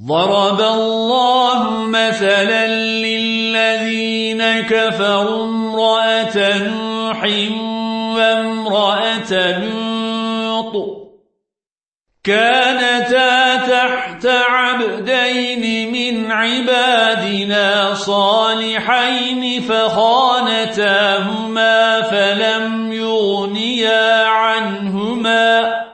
ضرب الله مثلا للذين كفروا امرأة نوح وامرأة لوط. كانتا تحت عبدين من عبادنا صالحين فخانتاهما فلم يغنيا عنهما.